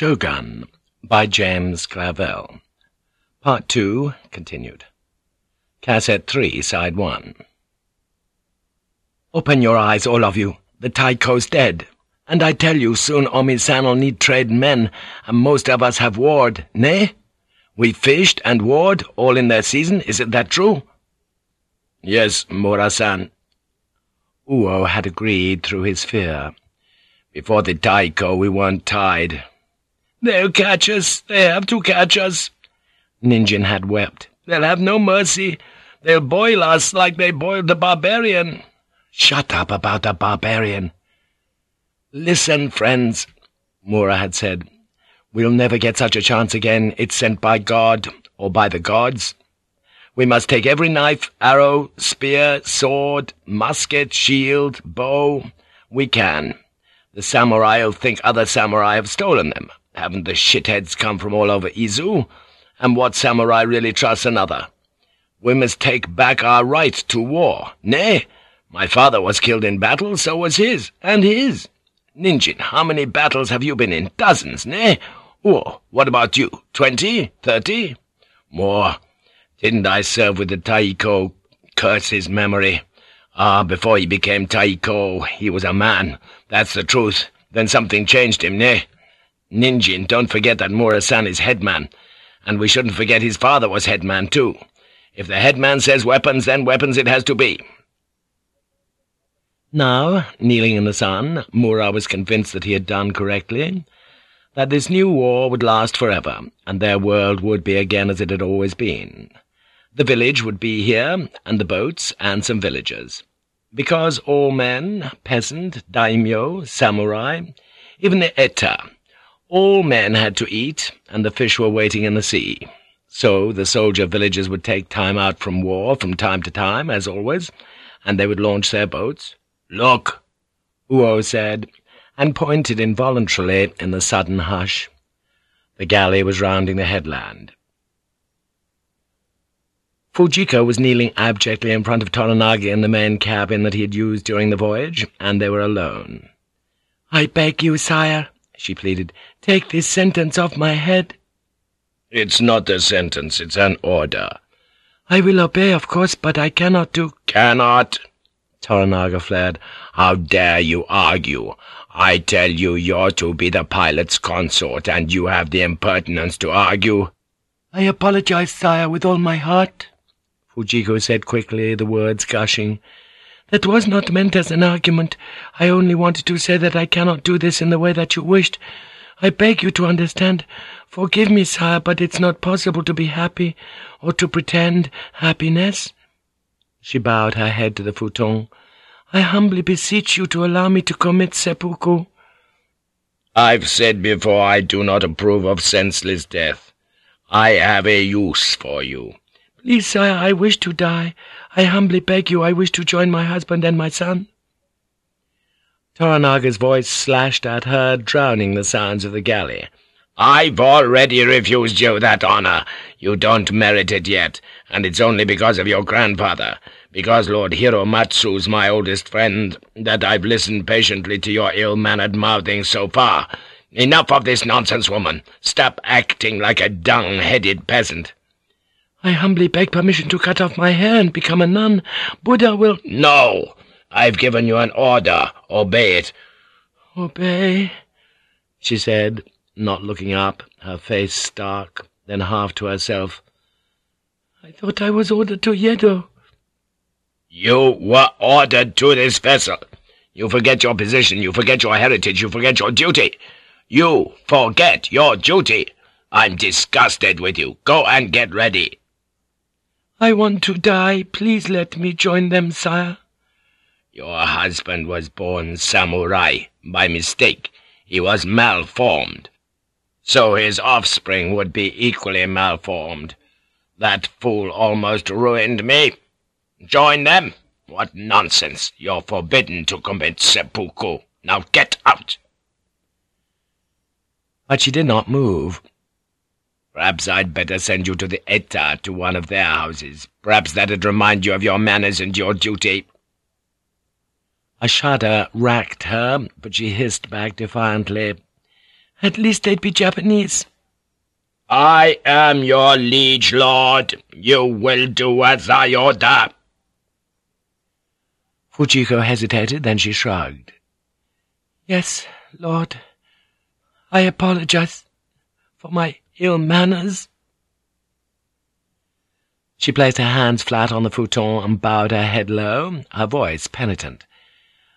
Shogun by James Clavell. Part 2, continued. Cassette 3, Side 1. Open your eyes, all of you. The Taiko's dead. And I tell you, soon Omisan'll need trade men, and most of us have warred, nay? We fished and warred, all in their season, isn't that true? Yes, Murasan. Uo had agreed through his fear. Before the Taiko we weren't tied. They'll catch us. They have to catch us. Ninjin had wept. They'll have no mercy. They'll boil us like they boiled the barbarian. Shut up about the barbarian. Listen, friends, Mura had said. We'll never get such a chance again. It's sent by God, or by the gods. We must take every knife, arrow, spear, sword, musket, shield, bow we can. The samurai'll think other samurai have stolen them. Haven't the shitheads come from all over Izu? And what samurai really trusts another? We must take back our right to war. Nay, my father was killed in battle, so was his, and his. Ninjin, how many battles have you been in? Dozens, nay? Or, what about you? Twenty? Thirty? More. Didn't I serve with the Taiko? Curse his memory. Ah, before he became Taiko, he was a man. That's the truth. Then something changed him, nay? Ninjin, don't forget that Murasan is headman, and we shouldn't forget his father was headman, too. If the headman says weapons, then weapons it has to be. Now, kneeling in the sun, Mura was convinced that he had done correctly, that this new war would last forever, and their world would be again as it had always been. The village would be here, and the boats, and some villagers. Because all men, peasant, daimyo, samurai, even the eta, all men had to eat, and the fish were waiting in the sea. So the soldier villagers would take time out from war from time to time, as always, and they would launch their boats. "'Look!' Uo said, and pointed involuntarily in the sudden hush. The galley was rounding the headland. Fujiko was kneeling abjectly in front of Toranaga in the main cabin that he had used during the voyage, and they were alone. "'I beg you, sire,' she pleaded, "'take this sentence off my head.' "'It's not a sentence, it's an order.' "'I will obey, of course, but I cannot do—' "'Cannot?' Toranaga flared. "'How dare you argue? I tell you you're to be the pilot's consort, and you have the impertinence to argue.' "'I apologize, sire, with all my heart,' Fujiko said quickly, the words gushing. That was not meant as an argument. I only wanted to say that I cannot do this in the way that you wished. I beg you to understand. Forgive me, sire, but it's not possible to be happy, or to pretend happiness. She bowed her head to the futon. I humbly beseech you to allow me to commit seppuku. I've said before I do not approve of senseless death. I have a use for you. Please, sire, I wish to die. I humbly beg you, I wish to join my husband and my son. Toranaga's voice slashed at her, drowning the sounds of the galley. I've already refused you that honor. You don't merit it yet, and it's only because of your grandfather, because Lord Hiromatsu's my oldest friend, that I've listened patiently to your ill-mannered mouthing so far. Enough of this nonsense, woman. Stop acting like a dung-headed peasant. I humbly beg permission to cut off my hair and become a nun. Buddha will— No! I've given you an order. Obey it. Obey, she said, not looking up, her face stark, then half to herself. I thought I was ordered to Yedo. You were ordered to this vessel. You forget your position, you forget your heritage, you forget your duty. You forget your duty. I'm disgusted with you. Go and get ready. I want to die. Please let me join them, sire. Your husband was born samurai, by mistake. He was malformed. So his offspring would be equally malformed. That fool almost ruined me. Join them? What nonsense! You're forbidden to commit seppuku. Now get out! But she did not move. Perhaps I'd better send you to the Eta, to one of their houses. Perhaps that'd remind you of your manners and your duty. A shudder racked her, but she hissed back defiantly, At least they'd be Japanese. I am your liege lord. You will do as I order. Fujiko hesitated, then she shrugged. Yes, Lord. I apologize for my ill manners. She placed her hands flat on the futon and bowed her head low, her voice penitent.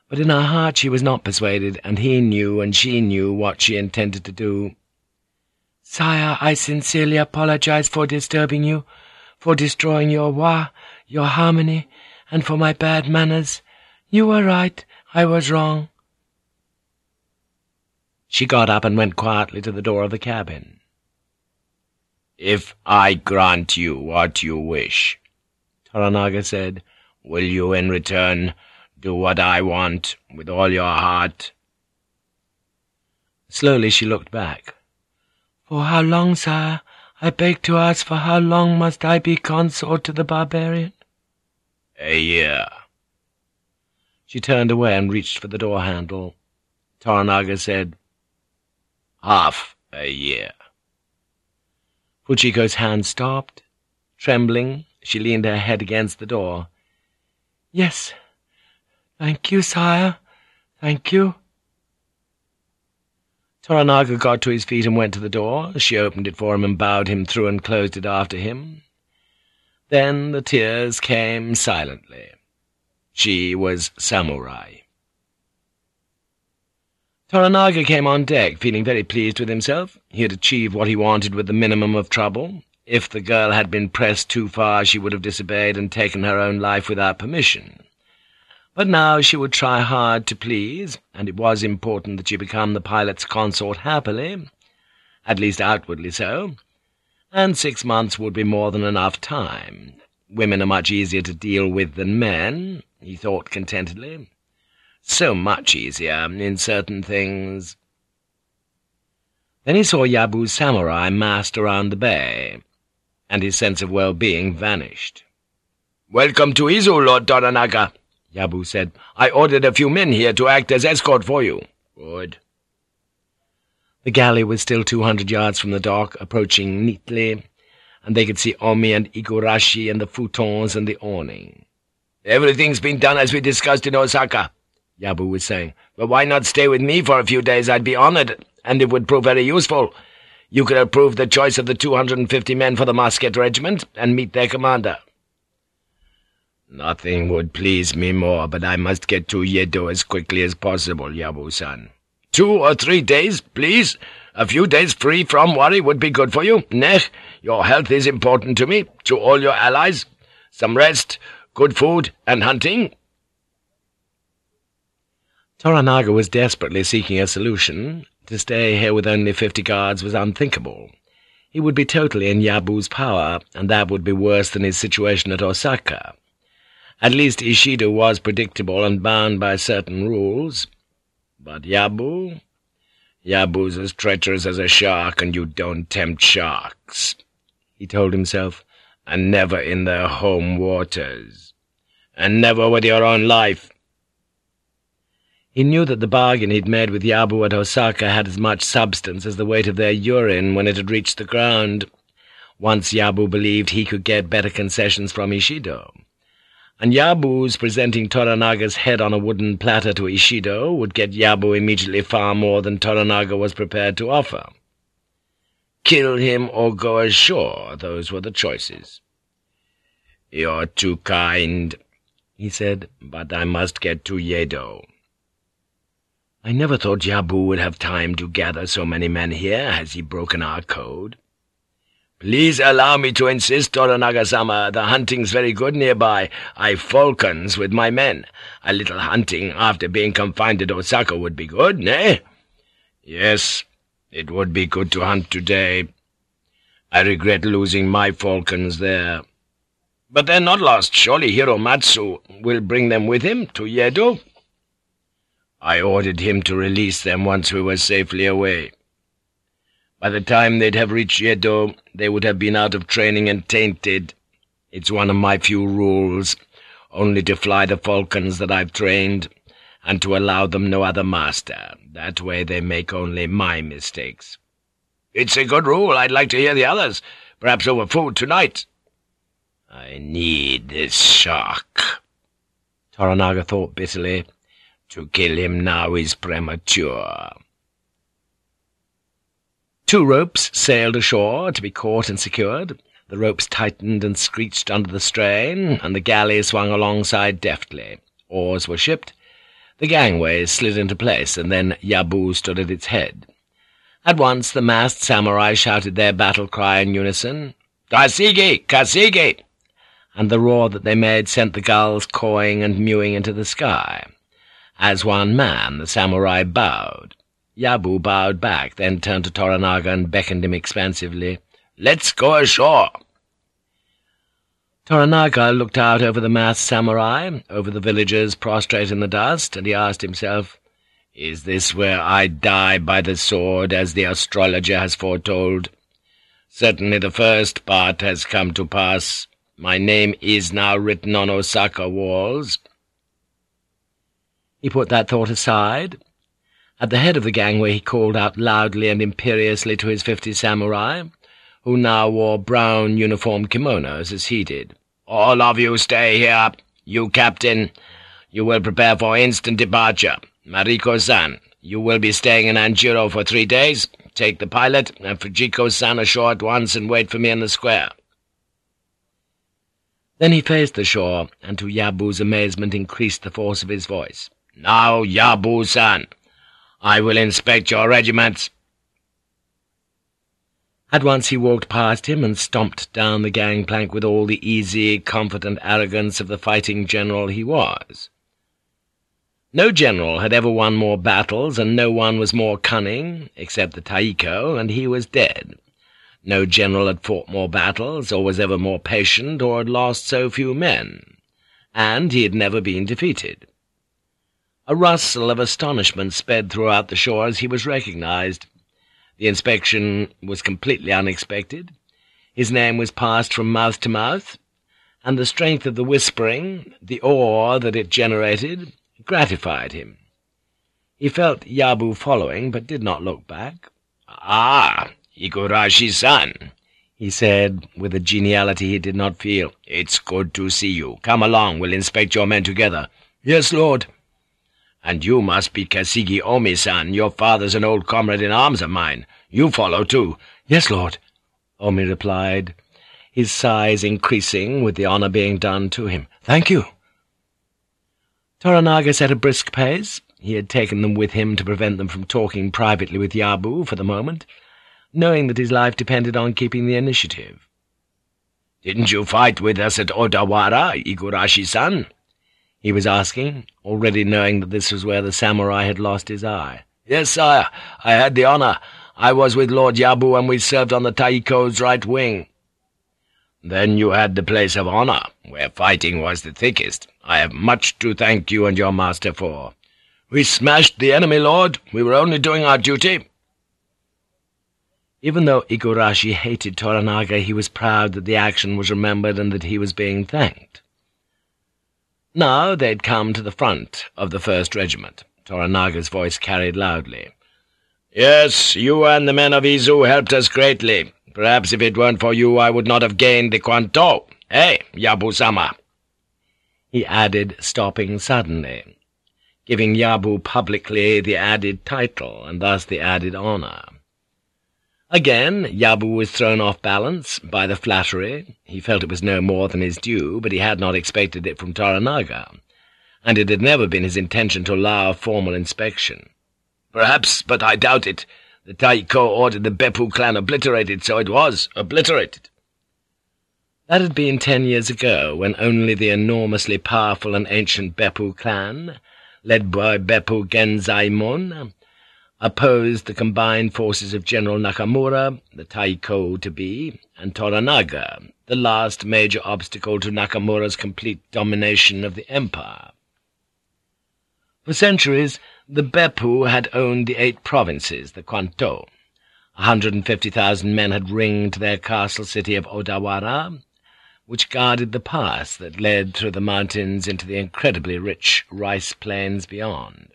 But in her heart she was not persuaded, and he knew and she knew what she intended to do. Sire, I sincerely apologize for disturbing you, for destroying your wa, your harmony, and for my bad manners. You were right, I was wrong. She got up and went quietly to the door of the cabin. If I grant you what you wish, Toranaga said, will you in return do what I want with all your heart? Slowly she looked back. For how long, sire? I beg to ask, for how long must I be consort to the barbarian? A year. She turned away and reached for the door handle. Toranaga said, Half a year. Fujiko's hand stopped. Trembling, she leaned her head against the door. Yes. Thank you, sire. Thank you. Toranaga got to his feet and went to the door. She opened it for him and bowed him through and closed it after him. Then the tears came silently. She was samurai. Toranaga came on deck, feeling very pleased with himself. He had achieved what he wanted with the minimum of trouble. If the girl had been pressed too far, she would have disobeyed and taken her own life without permission. But now she would try hard to please, and it was important that she become the pilot's consort happily, at least outwardly so, and six months would be more than enough time. Women are much easier to deal with than men, he thought contentedly. So much easier in certain things. Then he saw Yabu's samurai massed around the bay, and his sense of well-being vanished. "'Welcome to Izu, Lord Toranaga,' Yabu said. "'I ordered a few men here to act as escort for you.' "'Good.' The galley was still two hundred yards from the dock, approaching neatly, and they could see Omi and Igurashi and the futons and the awning. "'Everything's been done as we discussed in Osaka,' Yabu was saying. "'But why not stay with me for a few days? I'd be honored, and it would prove very useful. You could approve the choice of the two hundred and fifty men for the musket regiment, and meet their commander.' Nothing would please me more, but I must get to Yedo as quickly as possible, Yabu-san. Two or three days, please. A few days free from worry would be good for you. Nech, your health is important to me, to all your allies. Some rest, good food, and hunting.' Toranaga was desperately seeking a solution. To stay here with only fifty guards was unthinkable. He would be totally in Yabu's power, and that would be worse than his situation at Osaka. At least Ishido was predictable and bound by certain rules. But Yabu? Yabu's as treacherous as a shark, and you don't tempt sharks, he told himself, and never in their home waters, and never with your own life. He knew that the bargain he'd made with Yabu at Osaka had as much substance as the weight of their urine when it had reached the ground. Once Yabu believed he could get better concessions from Ishido and Yabu's presenting Toranaga's head on a wooden platter to Ishido would get Yabu immediately far more than Toranaga was prepared to offer. Kill him or go ashore, those were the choices. "'You're too kind,' he said, "'but I must get to Yedo.' I never thought Yabu would have time to gather so many men here. Has he broken our code?' Please allow me to insist, Toranaga-sama. The hunting's very good nearby. I've falcons with my men. A little hunting after being confined at Osaka would be good, nay? Yes, it would be good to hunt today. I regret losing my falcons there. But they're not lost. Surely Hiromatsu will bring them with him to Yedo? I ordered him to release them once we were safely away. By the time they'd have reached Yedo, they would have been out of training and tainted. It's one of my few rules, only to fly the falcons that I've trained, and to allow them no other master. That way they make only my mistakes. It's a good rule. I'd like to hear the others, perhaps over food tonight. I need this shark. Toranaga thought bitterly. To kill him now is premature. Two ropes sailed ashore to be caught and secured. The ropes tightened and screeched under the strain, and the galley swung alongside deftly. Oars were shipped. The gangways slid into place, and then Yabu stood at its head. At once the masked samurai shouted their battle cry in unison, Kasigi! Kasigi! And the roar that they made sent the gulls cawing and mewing into the sky. As one man, the samurai bowed. Yabu bowed back, then turned to Toranaga and beckoned him expansively. "'Let's go ashore!' Toranaga looked out over the masked samurai, over the villagers prostrate in the dust, and he asked himself, "'Is this where I die by the sword, as the astrologer has foretold? Certainly the first part has come to pass. My name is now written on Osaka walls.' He put that thought aside, at the head of the gangway he called out loudly and imperiously to his fifty samurai, who now wore brown uniform kimonos as he did. "'All of you stay here. You, Captain, you will prepare for instant departure. Mariko-san, you will be staying in Anjiro for three days. Take the pilot and Fujiko-san ashore at once and wait for me in the square.' Then he faced the shore, and to Yabu's amazement increased the force of his voice. "'Now, Yabu-san!' I will inspect your regiments.' At once he walked past him and stomped down the gangplank with all the easy, confident arrogance of the fighting general he was. No general had ever won more battles, and no one was more cunning, except the Taiko, and he was dead. No general had fought more battles, or was ever more patient, or had lost so few men, and he had never been defeated. A rustle of astonishment sped throughout the shore as he was recognized. The inspection was completely unexpected. His name was passed from mouth to mouth, and the strength of the whispering, the awe that it generated, gratified him. He felt Yabu following, but did not look back. "'Ah, Igurashi-san,' he said, with a geniality he did not feel. "'It's good to see you. Come along, we'll inspect your men together.' "'Yes, Lord.' And you must be Kasigi Omi-san. Your father's an old comrade in arms of mine. You follow, too. Yes, Lord, Omi replied, his sighs increasing with the honour being done to him. Thank you. Toranaga set a brisk pace. He had taken them with him to prevent them from talking privately with Yabu for the moment, knowing that his life depended on keeping the initiative. "'Didn't you fight with us at Odawara, Igurashi-san?' He was asking, already knowing that this was where the samurai had lost his eye. "'Yes, sire. I had the honour. I was with Lord Yabu and we served on the Taiko's right wing.' "'Then you had the place of honour, where fighting was the thickest. I have much to thank you and your master for. We smashed the enemy, Lord. We were only doing our duty.' Even though Igurashi hated Toranaga, he was proud that the action was remembered and that he was being thanked. Now they'd come to the front of the first regiment. Toranaga's voice carried loudly. "'Yes, you and the men of Izu helped us greatly. Perhaps if it weren't for you I would not have gained the Kwanto. Eh, Yabu-sama?' he added, stopping suddenly, giving Yabu publicly the added title, and thus the added honour. Again, Yabu was thrown off balance by the flattery. He felt it was no more than his due, but he had not expected it from Toranaga, and it had never been his intention to allow a formal inspection. Perhaps, but I doubt it. The Taiko ordered the Beppu clan obliterated, so it was obliterated. That had been ten years ago, when only the enormously powerful and ancient Beppu clan, led by Beppu Genzaemon, opposed the combined forces of General Nakamura, the Taiko to be, and Toranaga, the last major obstacle to Nakamura's complete domination of the empire. For centuries, the Beppu had owned the eight provinces, the Kwanto. A hundred and fifty thousand men had ringed their castle city of Odawara, which guarded the pass that led through the mountains into the incredibly rich rice plains beyond.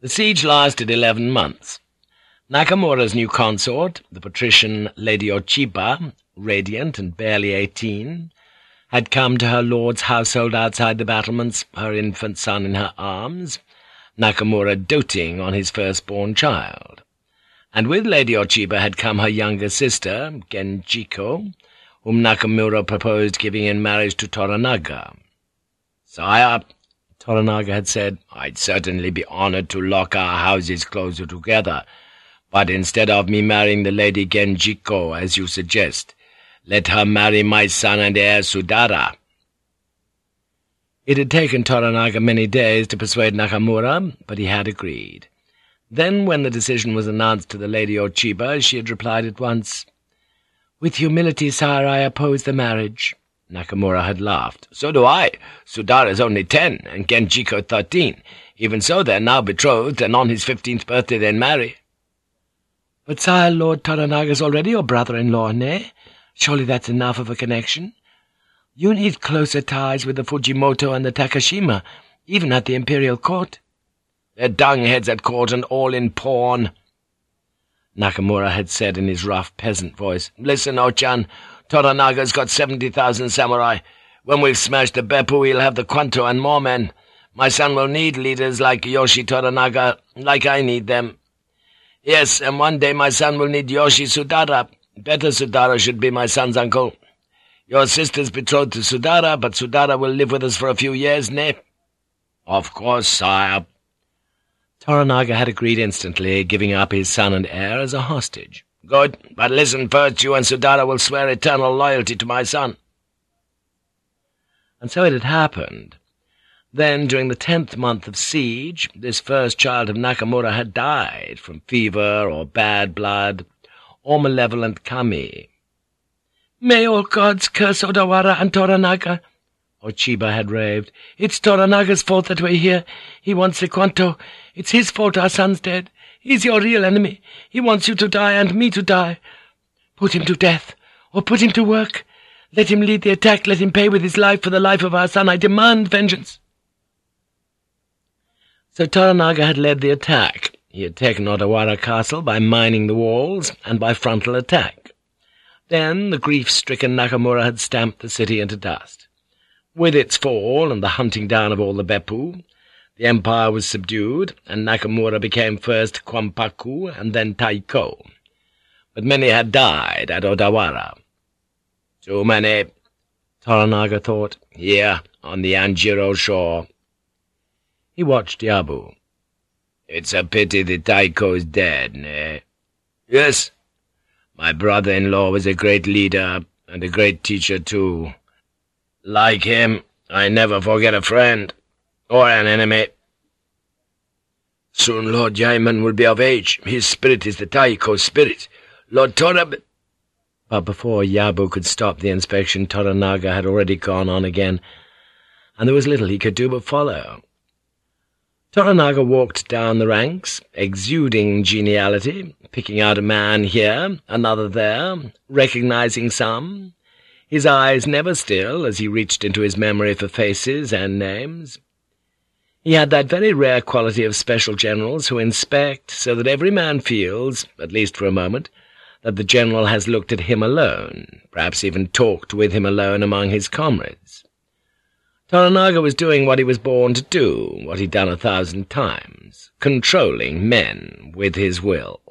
The siege lasted eleven months. Nakamura's new consort, the patrician Lady Ochiba, radiant and barely eighteen, had come to her lord's household outside the battlements, her infant son in her arms, Nakamura doting on his firstborn child. And with Lady Ochiba had come her younger sister, Genjiko, whom Nakamura proposed giving in marriage to Toranaga. Sire, Toranaga had said, I'd certainly be honored to lock our houses closer together, but instead of me marrying the Lady Genjiko, as you suggest, let her marry my son and heir Sudara. It had taken Toranaga many days to persuade Nakamura, but he had agreed. Then, when the decision was announced to the Lady Ochiba, she had replied at once, "'With humility, sire, I oppose the marriage.' Nakamura had laughed. "'So do I. Sudara is only ten, and Genjiko thirteen. Even so, they are now betrothed, and on his fifteenth birthday they'll marry.' "'But, sire, Lord Toranaga's already your brother-in-law, nay? Surely that's enough of a connection. You need closer ties with the Fujimoto and the Takashima, even at the imperial court. They're dung-heads at court and all in pawn. Nakamura had said in his rough peasant voice, Listen, Ochan, Toranaga's got seventy thousand samurai. When we've smashed the Beppu, we'll have the Kwanto and more men. My son will need leaders like Yoshi Toranaga, like I need them. Yes, and one day my son will need Yoshi Sudara. Better Sudara should be my son's uncle. Your sister's betrothed to Sudara, but Sudara will live with us for a few years, nay? Of course, sire. Toranaga had agreed instantly, giving up his son and heir as a hostage. Good, but listen first, you and Sudara will swear eternal loyalty to my son. And so it had happened. Then, during the tenth month of siege, this first child of Nakamura had died from fever or bad blood, or malevolent kami. May all gods curse Odawara and Toranaga, Ochiba had raved. It's Toranaga's fault that we're here. He wants the Kwanto. It's his fault our son's dead. He's your real enemy. He wants you to die and me to die. Put him to death, or put him to work. Let him lead the attack. Let him pay with his life for the life of our son. I demand vengeance. So Toranaga had led the attack. He had taken Odawara Castle by mining the walls and by frontal attack. Then the grief-stricken Nakamura had stamped the city into dust. With its fall and the hunting down of all the Beppu, the empire was subdued, and Nakamura became first Kwampaku and then Taiko. But many had died at Odawara. Too many, Toranaga thought, here on the Anjiro shore. He watched Yabu. It's a pity the Taiko's dead, eh? Yes. My brother-in-law was a great leader, and a great teacher, too. Like him, I never forget a friend, or an enemy. Soon Lord Yaemon will be of age. His spirit is the Taiko spirit. Lord Torab... But before Yabu could stop the inspection, Toranaga had already gone on again, and there was little he could do but follow. Toranaga walked down the ranks, exuding geniality, picking out a man here, another there, recognizing some, his eyes never still as he reached into his memory for faces and names. He had that very rare quality of special generals who inspect so that every man feels, at least for a moment, that the general has looked at him alone, perhaps even talked with him alone among his comrades. Toranaga was doing what he was born to do, what he'd done a thousand times, controlling men with his will.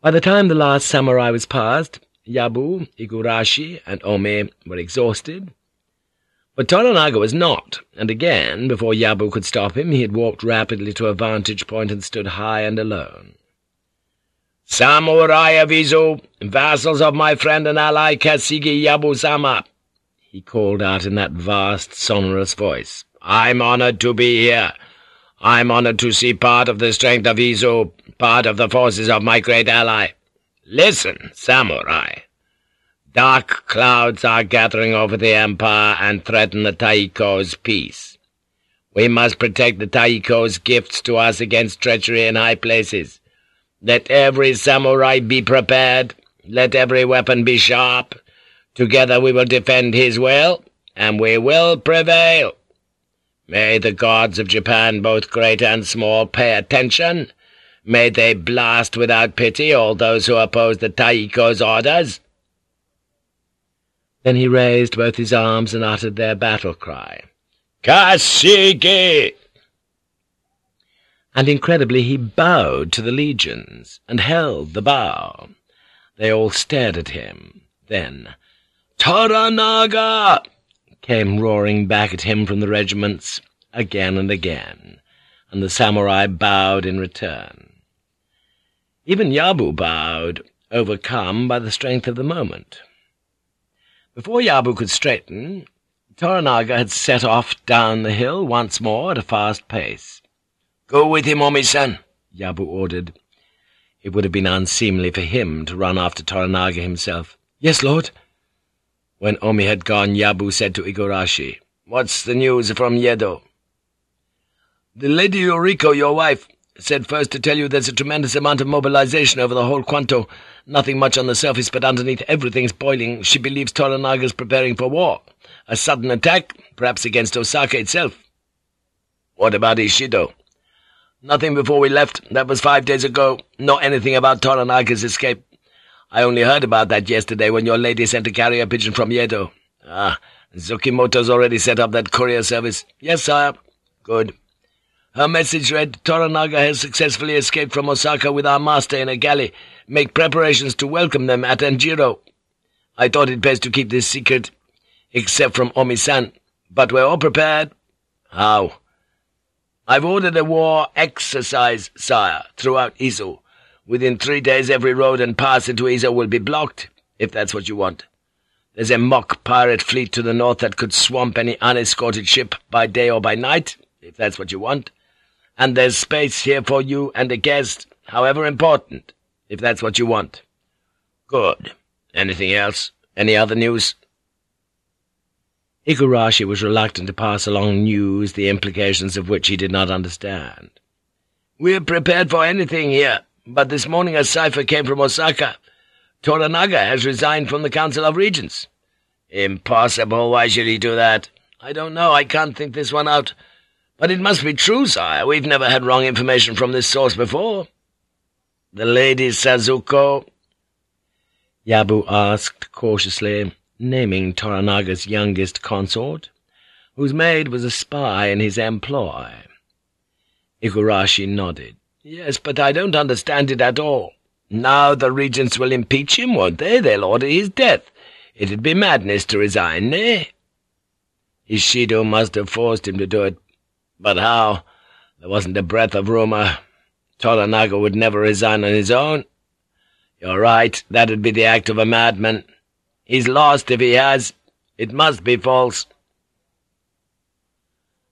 By the time the last samurai was past, Yabu, Igurashi, and Omi were exhausted. But Toranaga was not, and again, before Yabu could stop him, he had walked rapidly to a vantage point and stood high and alone. "'Samurai of Izu, vassals of my friend and ally Kasigi Yabu-sama!' he called out in that vast, sonorous voice. "'I'm honored to be here. I'm honored to see part of the strength of Izu, part of the forces of my great ally. Listen, samurai. Dark clouds are gathering over the empire and threaten the Taiko's peace. We must protect the Taiko's gifts to us against treachery in high places. Let every samurai be prepared. Let every weapon be sharp. Together we will defend his will, and we will prevail. May the gods of Japan, both great and small, pay attention. May they blast without pity all those who oppose the Taiko's orders. Then he raised both his arms and uttered their battle cry. Kasigi! And incredibly he bowed to the legions, and held the bow. They all stared at him. Then, Toranaga! came roaring back at him from the regiments, again and again, and the samurai bowed in return. Even Yabu bowed, overcome by the strength of the moment. Before Yabu could straighten, Toranaga had set off down the hill once more at a fast pace. "'Go with him, Omi-san,' Yabu ordered. It would have been unseemly for him to run after Toranaga himself. "'Yes, lord.' When Omi had gone, Yabu said to Igurashi, "'What's the news from Yedo?' "'The Lady Yuriko, your wife, said first to tell you there's a tremendous amount of mobilization over the whole Kwanto. Nothing much on the surface, but underneath everything's boiling. She believes Toranaga's preparing for war. A sudden attack, perhaps against Osaka itself.' "'What about Ishido?' "'Nothing before we left. That was five days ago. Not anything about Toranaga's escape. I only heard about that yesterday when your lady sent a carrier pigeon from Yedo. Ah, Tsukimoto's already set up that courier service. Yes, sire. Good. Her message read, Toranaga has successfully escaped from Osaka with our master in a galley. Make preparations to welcome them at Anjiro. I thought it best to keep this secret, except from Omi-san. But we're all prepared. How? I've ordered a war exercise, sire, throughout Izu. Within three days every road and pass into Izu will be blocked, if that's what you want. There's a mock pirate fleet to the north that could swamp any unescorted ship by day or by night, if that's what you want. And there's space here for you and a guest, however important, if that's what you want. Good. Anything else? Any other news? Igurashi was reluctant to pass along news the implications of which he did not understand. We're prepared for anything here, but this morning a cipher came from Osaka. Toranaga has resigned from the Council of Regents. Impossible. Why should he do that? I don't know. I can't think this one out. But it must be true, sire. We've never had wrong information from this source before. The lady Sazuko? Yabu asked cautiously, naming Toranaga's youngest consort, whose maid was a spy in his employ. Igarashi nodded. Yes, but I don't understand it at all. Now the regents will impeach him, won't they? They'll order his death. It'd be madness to resign, eh? Ishido must have forced him to do it. But how? There wasn't a breath of rumor. Toranaga would never resign on his own. You're right, that'd be the act of a madman. He's lost if he has. It must be false.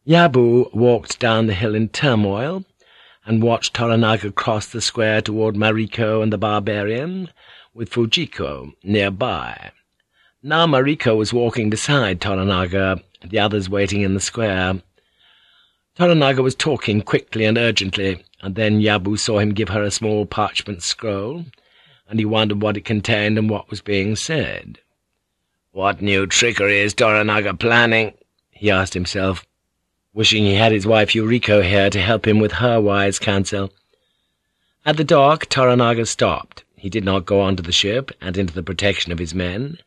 Yabu walked down the hill in turmoil, and watched Toranaga cross the square toward Mariko and the barbarian, with Fujiko nearby. Now Mariko was walking beside Toranaga, the others waiting in the square. Toranaga was talking quickly and urgently, and then Yabu saw him give her a small parchment scroll, and he wondered what it contained and what was being said. "'What new trickery is Toranaga planning?' he asked himself wishing he had his wife Yuriko here to help him with her wise counsel. At the dock, Toranaga stopped. He did not go onto the ship and into the protection of his men.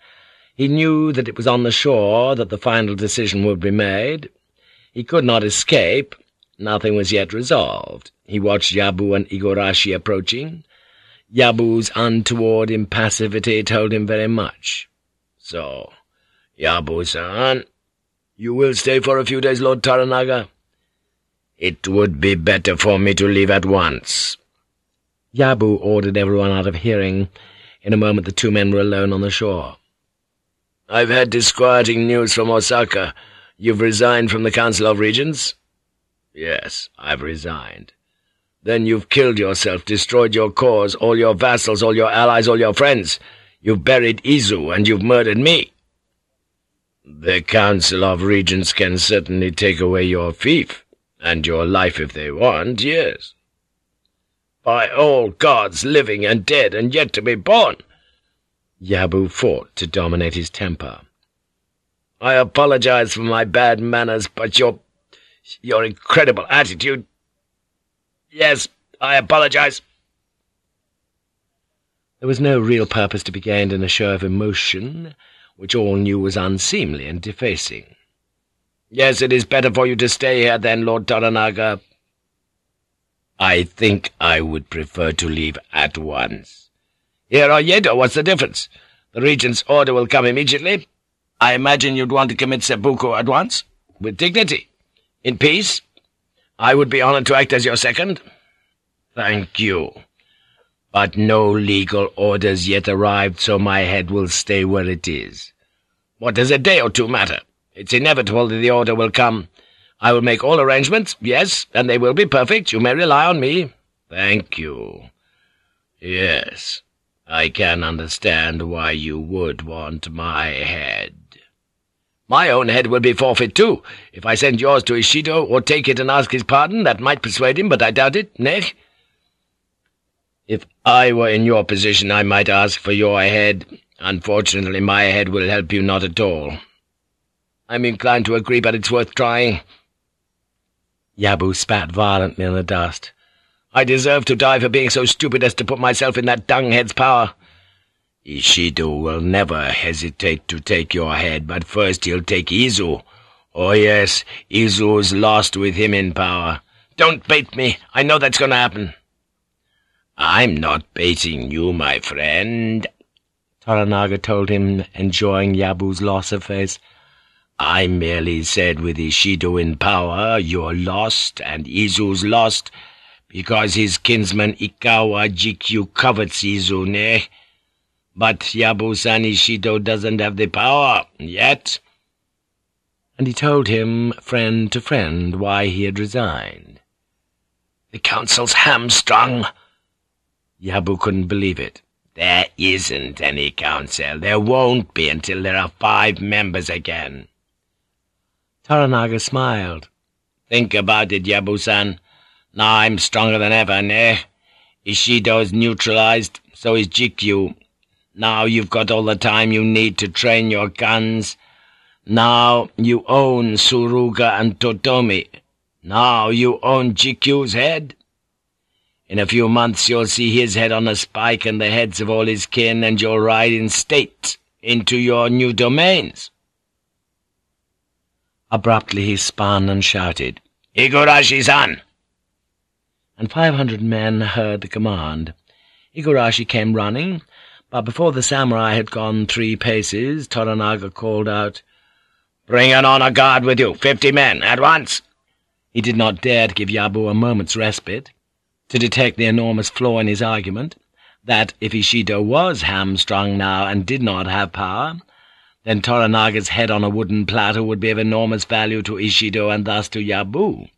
He knew that it was on the shore that the final decision would be made. He could not escape. Nothing was yet resolved. He watched Yabu and Igurashi approaching. Yabu's untoward impassivity told him very much. So, Yabu-san, you will stay for a few days, Lord Toranaga? It would be better for me to leave at once. Yabu ordered everyone out of hearing. In a moment the two men were alone on the shore. I've had disquieting news from Osaka. You've resigned from the Council of Regents? Yes, I've resigned. Then you've killed yourself, destroyed your cause, all your vassals, all your allies, all your friends. You've buried Izu, and you've murdered me. The Council of Regents can certainly take away your fief, and your life if they want, yes. By all gods living and dead and yet to be born! Yabu fought to dominate his temper. I apologize for my bad manners, but your... your incredible attitude... Yes, I apologize. There was no real purpose to be gained in a show of emotion, which all knew was unseemly and defacing. Yes, it is better for you to stay here then, Lord Toranaga. I think I would prefer to leave at once. Here yet, what's the difference? The Regent's order will come immediately. I imagine you'd want to commit seppuku at once, with dignity. In peace, I would be honored to act as your second. Thank you. But no legal orders yet arrived, so my head will stay where it is. What does a day or two matter? It's inevitable that the order will come. I will make all arrangements, yes, and they will be perfect. You may rely on me. Thank you. Yes, I can understand why you would want my head. My own head will be forfeit, too. If I send yours to Ishido, or take it and ask his pardon, that might persuade him, but I doubt it, nay? If I were in your position, I might ask for your head. Unfortunately, my head will help you not at all. I'm inclined to agree, but it's worth trying. Yabu spat violently in the dust. I deserve to die for being so stupid as to put myself in that dunghead's power. Ishido will never hesitate to take your head, but first he'll take Izu. Oh yes, Izu's lost with him in power. Don't bait me. I know that's going to happen. I'm not baiting you, my friend, Toranaga told him, enjoying Yabu's loss of face. I merely said with Ishido in power, you're lost, and Izu's lost, because his kinsman Ikawa Jikyu covets Izu, ne? But Yabu-san Ishido doesn't have the power, yet. And he told him, friend to friend, why he had resigned. The council's hamstrung. Yabu couldn't believe it. There isn't any council. There won't be until there are five members again. Toranaga smiled. Think about it, Yabu-san. Now I'm stronger than ever, ne? Ishido's neutralized, so is Jikyu. Now you've got all the time you need to train your guns. Now you own Suruga and Totomi. Now you own Jikyu's head. In a few months you'll see his head on a spike and the heads of all his kin, and you'll ride in state into your new domains. Abruptly he spun and shouted, Igurashi-san! And five hundred men heard the command. Igurashi came running, but before the samurai had gone three paces, Toranaga called out, Bring an honor guard with you, fifty men, at once! He did not dare to give Yabu a moment's respite, to detect the enormous flaw in his argument, that if Ishido was hamstrung now and did not have power, then Toranaga's head on a wooden platter would be of enormous value to Ishido and thus to Yabu.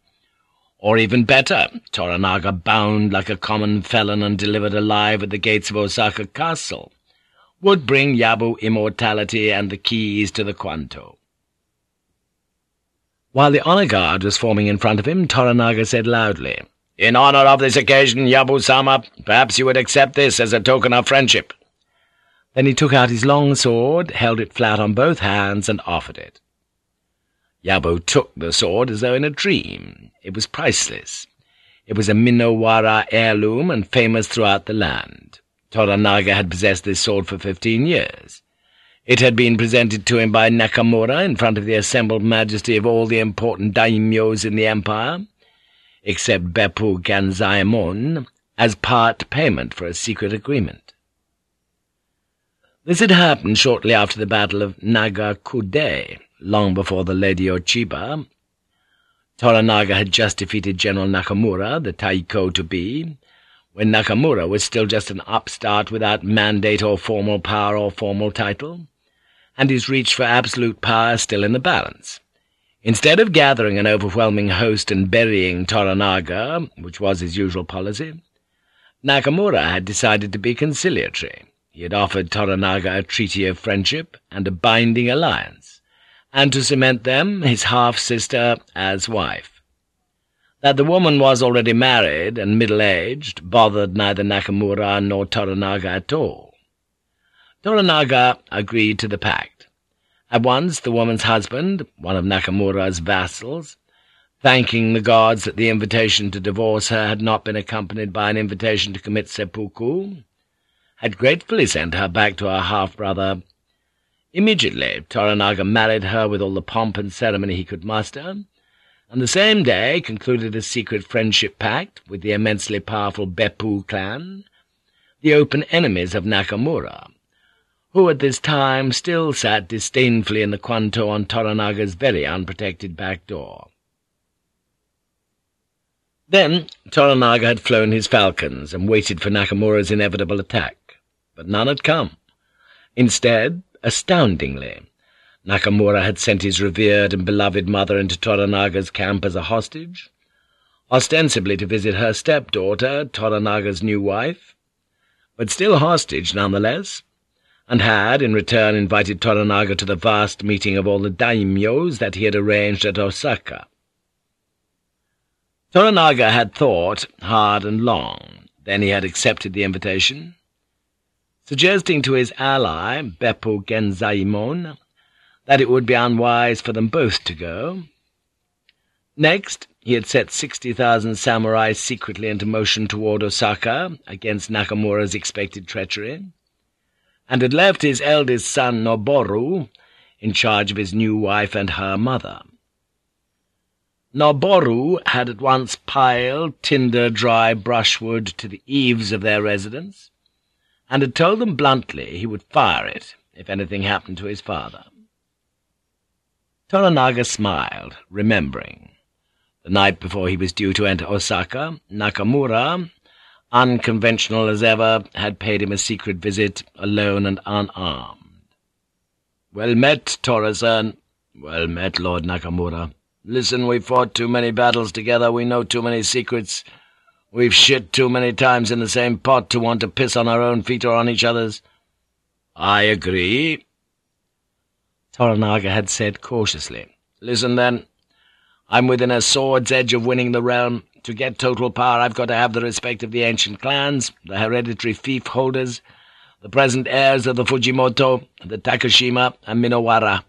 Or even better, Toranaga bound like a common felon and delivered alive at the gates of Osaka Castle, would bring Yabu immortality and the keys to the Kwanto. While the honor guard was forming in front of him, Toranaga said loudly, In honor of this occasion, Yabu-sama, perhaps you would accept this as a token of friendship. Then he took out his long sword, held it flat on both hands, and offered it. Yabu took the sword as though in a dream. It was priceless. It was a Minowara heirloom and famous throughout the land. Toranaga had possessed this sword for fifteen years. It had been presented to him by Nakamura in front of the assembled majesty of all the important daimyos in the empire, except Beppu Genzaemon, as part payment for a secret agreement. This had happened shortly after the Battle of Nagakude, long before the Lady Ochiba. Toranaga had just defeated General Nakamura, the Taiko to be, when Nakamura was still just an upstart without mandate or formal power or formal title, and his reach for absolute power still in the balance. Instead of gathering an overwhelming host and burying Toranaga, which was his usual policy, Nakamura had decided to be conciliatory. He had offered Toranaga a treaty of friendship and a binding alliance, and to cement them, his half-sister, as wife. That the woman was already married and middle-aged bothered neither Nakamura nor Toranaga at all. Toranaga agreed to the pact. At once the woman's husband, one of Nakamura's vassals, thanking the gods that the invitation to divorce her had not been accompanied by an invitation to commit seppuku, had gratefully sent her back to her half-brother. Immediately Toranaga married her with all the pomp and ceremony he could muster, and the same day concluded a secret friendship pact with the immensely powerful Beppu clan, the open enemies of Nakamura, who at this time still sat disdainfully in the Kwanto on Toranaga's very unprotected back door. Then Toranaga had flown his falcons and waited for Nakamura's inevitable attack, but none had come. Instead, astoundingly, Nakamura had sent his revered and beloved mother into Toranaga's camp as a hostage, ostensibly to visit her stepdaughter, Toranaga's new wife, but still hostage nonetheless, and had, in return, invited Toranaga to the vast meeting of all the daimyos that he had arranged at Osaka. Toranaga had thought hard and long, then he had accepted the invitation, suggesting to his ally, Beppu Genzaemon, that it would be unwise for them both to go. Next, he had set 60,000 samurai secretly into motion toward Osaka against Nakamura's expected treachery, and had left his eldest son Noboru in charge of his new wife and her mother. Noboru had at once piled tinder-dry brushwood to the eaves of their residence, and had told them bluntly he would fire it if anything happened to his father. Toranaga smiled, remembering. The night before he was due to enter Osaka, Nakamura, unconventional as ever, had paid him a secret visit, alone and unarmed. "'Well met, Tora-san. Well met, Lord Nakamura. Listen, we've fought too many battles together, we know too many secrets. We've shit too many times in the same pot to want to piss on our own feet or on each other's. I agree, Toranaga had said cautiously. Listen, then. I'm within a sword's edge of winning the realm. To get total power, I've got to have the respect of the ancient clans, the hereditary fief holders, the present heirs of the Fujimoto, the Takashima, and Minowara.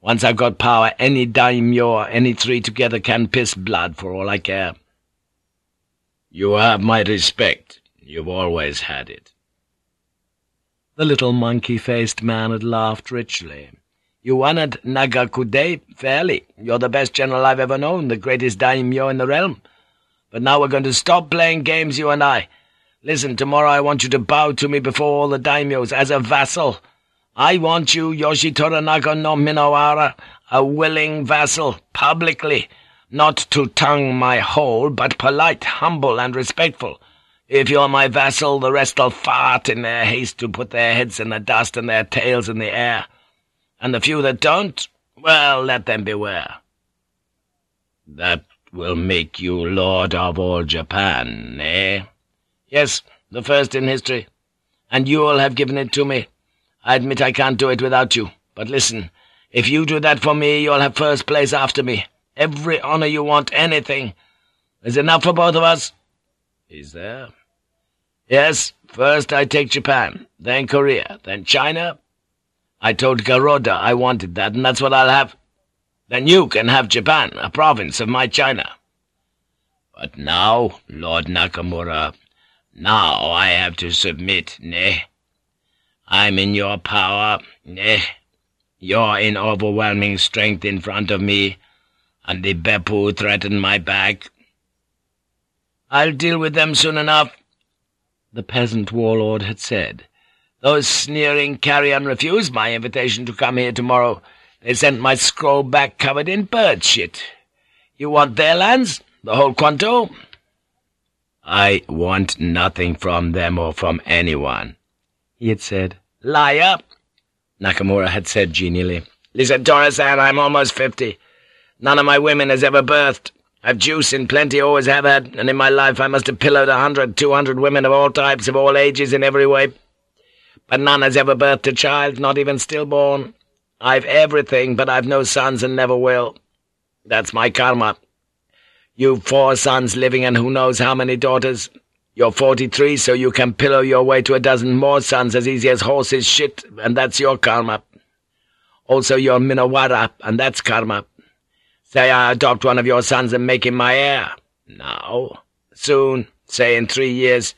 Once I've got power, any daimyo any three together can piss blood for all I care. You have my respect. You've always had it. The little monkey-faced man had laughed richly. You at Nagakude fairly. You're the best general I've ever known, the greatest daimyo in the realm. But now we're going to stop playing games, you and I. Listen, tomorrow I want you to bow to me before all the daimyos as a vassal. I want you, Yoshitoranaga no Minowara, a willing vassal, publicly, not to tongue my hole, but polite, humble, and respectful. If you're my vassal, the rest'll fart in their haste to put their heads in the dust and their tails in the air. And the few that don't, well, let them beware. That will make you lord of all Japan, eh? Yes, the first in history. And you'll have given it to me. I admit I can't do it without you. But listen, if you do that for me, you'll have first place after me. Every honor you want, anything. There's enough for both of us. Is there? Yes, first I take Japan, then Korea, then China. I told Goroda I wanted that, and that's what I'll have. Then you can have Japan, a province of my China. But now, Lord Nakamura, now I have to submit, nay. I'm in your power, eh? You're in overwhelming strength in front of me, and the Beppu threaten my back. I'll deal with them soon enough, the peasant warlord had said. Those sneering carrion refused my invitation to come here tomorrow. They sent my scroll back covered in bird shit. You want their lands? The whole Kwanto? I want nothing from them or from anyone, he had said. Liar! Nakamura had said genially. Listen, Tora-san, I'm almost fifty. None of my women has ever birthed. I've juice in plenty, always have had, and in my life I must have pillowed a hundred, two hundred women of all types, of all ages, in every way. But none has ever birthed a child, not even stillborn. I've everything, but I've no sons and never will. That's my karma. You've four sons living and who knows how many daughters. You're forty-three, so you can pillow your way to a dozen more sons as easy as horses shit, and that's your karma. Also you're Minowara, and that's karma. Say I adopt one of your sons and make him my heir. Now, soon, say in three years.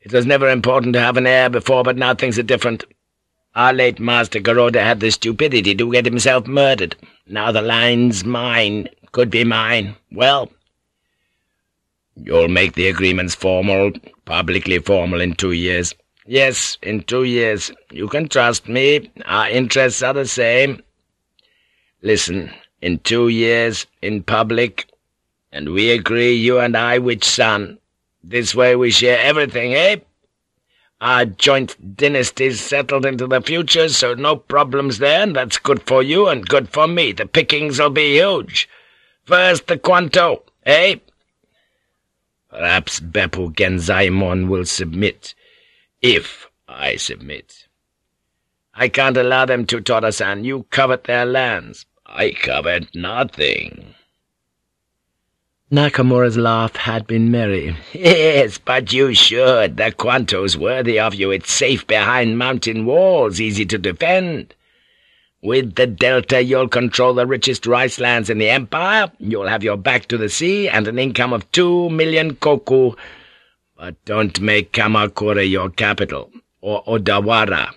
It was never important to have an heir before, but now things are different. Our late master Goroda had the stupidity to get himself murdered. Now the line's mine, could be mine. Well, you'll make the agreements formal, publicly formal in two years. Yes, in two years. You can trust me. Our interests are the same. Listen, in two years, in public, and we agree, you and I, which son. This way we share everything, eh? Our joint dynasty's settled into the future, so no problems there, and that's good for you and good for me. The pickings'll be huge. First the Kwanto, eh? Perhaps Beppu Genzaemon will submit, if I submit. I can't allow them to, Torasan. You covet their lands. I covet nothing. Nakamura's laugh had been merry. Yes, but you should. The Kwanto's worthy of you. It's safe behind mountain walls, easy to defend. With the Delta, you'll control the richest rice lands in the Empire. You'll have your back to the sea and an income of two million koku. But don't make Kamakura your capital, or Odawara.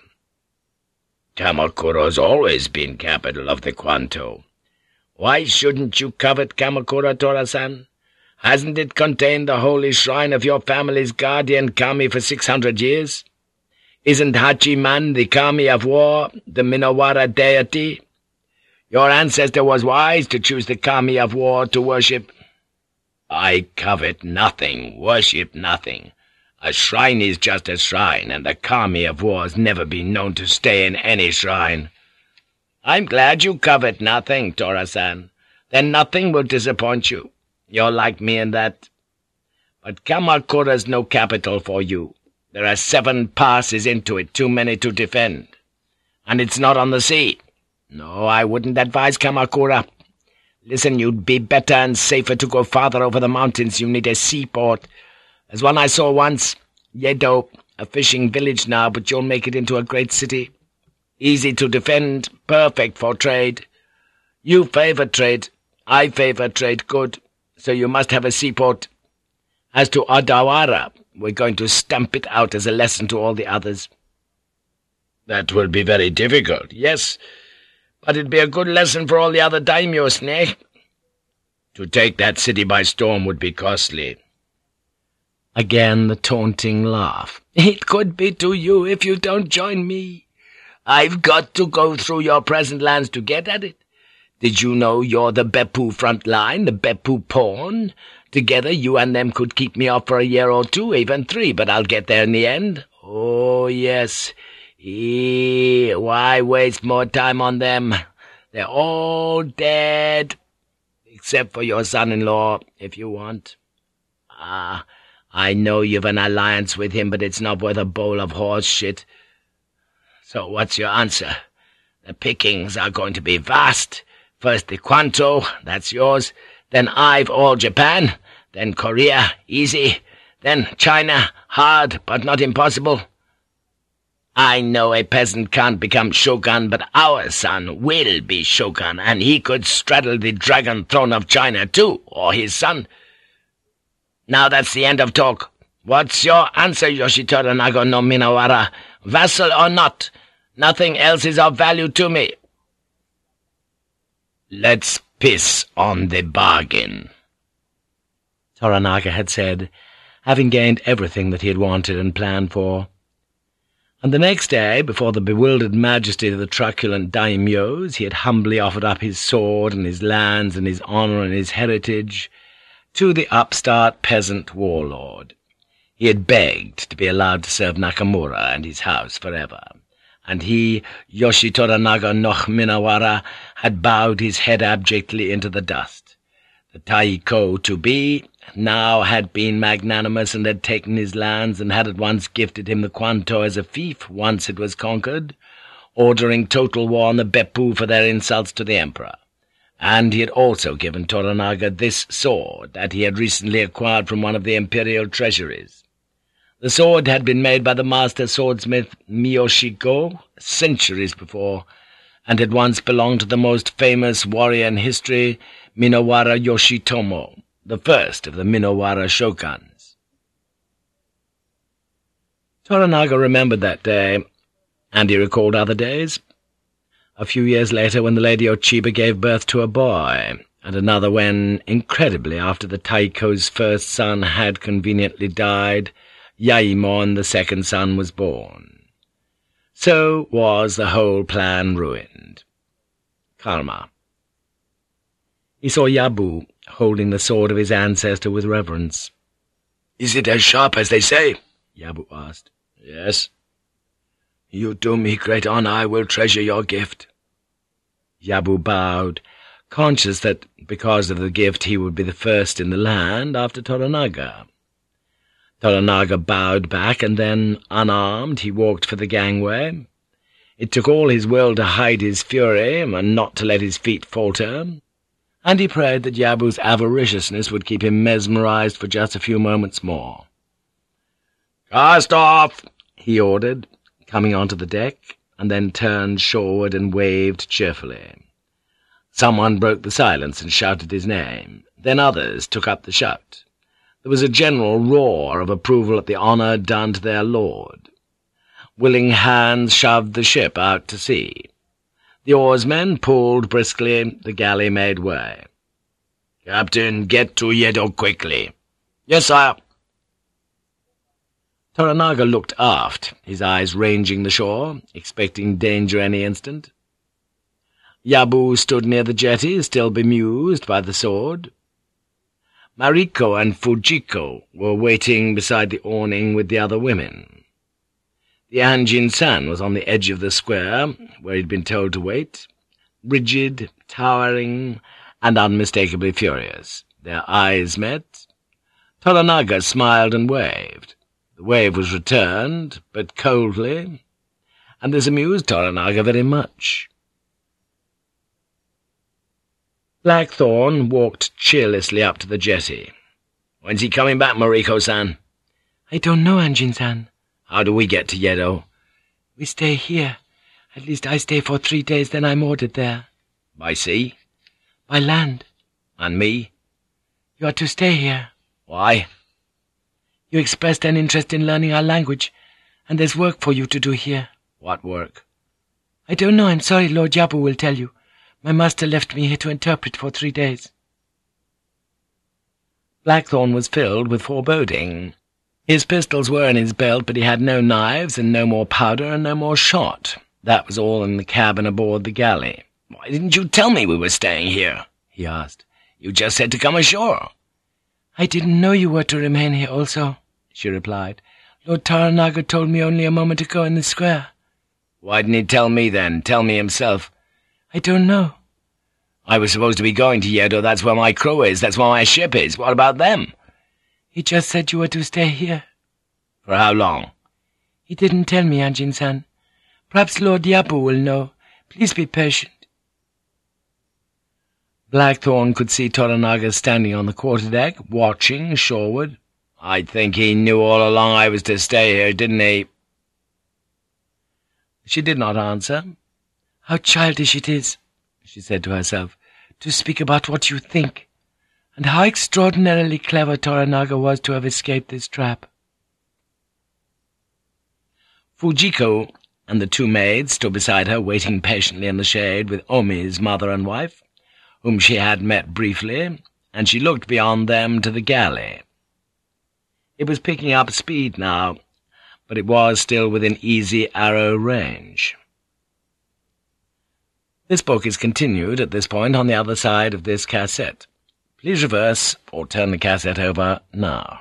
Kamakura's always been capital of the Kwanto. Why shouldn't you covet Kamakura, Torasan? Hasn't it contained the holy shrine of your family's guardian kami for six hundred years? Isn't Hachiman the kami of war, the Minowara deity? Your ancestor was wise to choose the kami of war to worship. I covet nothing, worship nothing. A shrine is just a shrine, and the kami of war has never been known to stay in any shrine. I'm glad you covet nothing, Torasan. Then nothing will disappoint you. You're like me in that. But Kamakura's no capital for you. There are seven passes into it, too many to defend. And it's not on the sea. No, I wouldn't advise Kamakura. Listen, you'd be better and safer to go farther over the mountains. You need a seaport. There's one I saw once, Yedo, a fishing village now, but you'll make it into a great city. Easy to defend, perfect for trade. You favor trade, I favor trade good so you must have a seaport. As to Odawara, we're going to stamp it out as a lesson to all the others. That will be very difficult, yes, but it'd be a good lesson for all the other daimyos, ne? To take that city by storm would be costly. Again the taunting laugh. It could be to you if you don't join me. I've got to go through your present lands to get at it. Did you know you're the Beppu front line, the Beppu pawn? Together you and them could keep me off for a year or two, even three, but I'll get there in the end. Oh, yes. Eee, why waste more time on them? They're all dead. Except for your son-in-law, if you want. Ah, I know you've an alliance with him, but it's not worth a bowl of horse shit. So what's your answer? The pickings are going to be vast. First the Kwanto, that's yours. Then I've all Japan. Then Korea, easy. Then China, hard, but not impossible. I know a peasant can't become shogun, but our son will be shogun, and he could straddle the dragon throne of China too, or his son. Now that's the end of talk. What's your answer, Yoshitoranaga no Minowara? Vassal or not? Nothing else is of value to me. Let's piss on the bargain, Toranaga had said, having gained everything that he had wanted and planned for. And the next day, before the bewildered majesty of the truculent daimyos, he had humbly offered up his sword and his lands and his honour and his heritage to the upstart peasant warlord. He had begged to be allowed to serve Nakamura and his house forever and he, Yoshitora Naga Noch Minowara, had bowed his head abjectly into the dust. The Taiko to be now had been magnanimous and had taken his lands and had at once gifted him the Kwanto as a fief once it was conquered, ordering total war on the Beppu for their insults to the Emperor. And he had also given Toranaga this sword that he had recently acquired from one of the imperial treasuries. The sword had been made by the master swordsmith Miyoshiko centuries before, and had once belonged to the most famous warrior in history, Minowara Yoshitomo, the first of the Minowara shoguns. Toranaga remembered that day, and he recalled other days. A few years later, when the Lady Ochiba gave birth to a boy, and another when, incredibly, after the Taiko's first son had conveniently died, Yaemon, the second son, was born. So was the whole plan ruined. Karma. He saw Yabu holding the sword of his ancestor with reverence. "'Is it as sharp as they say?' Yabu asked. "'Yes.' "'You do me great honor. I will treasure your gift.' Yabu bowed, conscious that because of the gift he would be the first in the land after Toranaga. Toranaga bowed back, and then, unarmed, he walked for the gangway. It took all his will to hide his fury, and not to let his feet falter, and he prayed that Yabu's avariciousness would keep him mesmerized for just a few moments more. "'Cast off!' he ordered, coming onto the deck, and then turned shoreward and waved cheerfully. Someone broke the silence and shouted his name. Then others took up the shout. There was a general roar of approval at the honour done to their lord. Willing hands shoved the ship out to sea. The oarsmen pulled briskly, the galley made way. "'Captain, get to Yedo quickly.' "'Yes, sire.' Toranaga looked aft, his eyes ranging the shore, expecting danger any instant. Yabu stood near the jetty, still bemused by the sword. Mariko and Fujiko were waiting beside the awning with the other women. The Anjin-san was on the edge of the square, where he'd been told to wait, rigid, towering, and unmistakably furious. Their eyes met. Toranaga smiled and waved. The wave was returned, but coldly, and this amused Toranaga very much. Blackthorn walked cheerlessly up to the jetty. "'When's he coming back, Mariko-san?' "'I don't know, Anjin-san.' "'How do we get to Yedo?' "'We stay here. At least I stay for three days, then I'm ordered there.' "'By sea?' "'By land.' "'And me?' "'You are to stay here.' "'Why?' "'You expressed an interest in learning our language, and there's work for you to do here.' "'What work?' "'I don't know. I'm sorry. Lord Yabu will tell you. My master left me here to interpret for three days.' Blackthorn was filled with foreboding. His pistols were in his belt, but he had no knives, and no more powder, and no more shot. That was all in the cabin aboard the galley. "'Why didn't you tell me we were staying here?' he asked. "'You just said to come ashore.' "'I didn't know you were to remain here also,' she replied. "'Lord Toranaga told me only a moment ago in the square.' "'Why didn't he tell me then? Tell me himself.' "'I don't know.' "'I was supposed to be going to Yedo. That's where my crew is. That's where my ship is. What about them?' "'He just said you were to stay here.' "'For how long?' "'He didn't tell me, Anjin-san. Perhaps Lord Yabu will know. Please be patient.' Blackthorn could see Toranaga standing on the quarterdeck, watching shoreward. "'I think he knew all along I was to stay here, didn't he?' She did not answer. "'How childish it is,' she said to herself, "'to speak about what you think, and how extraordinarily clever Toranaga was to have escaped this trap.' Fujiko and the two maids stood beside her, waiting patiently in the shade with Omi's mother and wife, whom she had met briefly, and she looked beyond them to the galley. It was picking up speed now, but it was still within easy arrow range. This book is continued at this point on the other side of this cassette. Please reverse or turn the cassette over now.